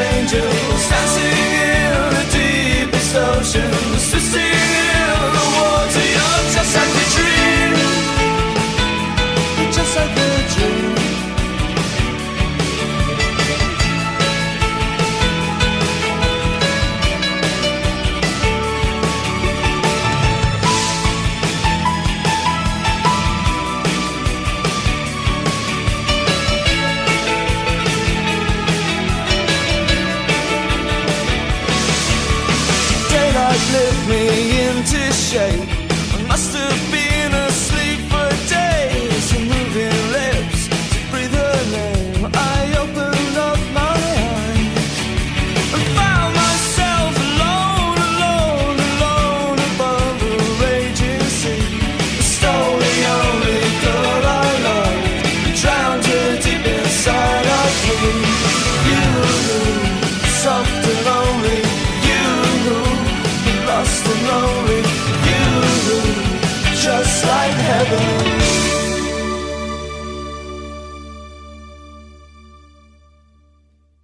angels dancing in the deepest ocean. Shape love.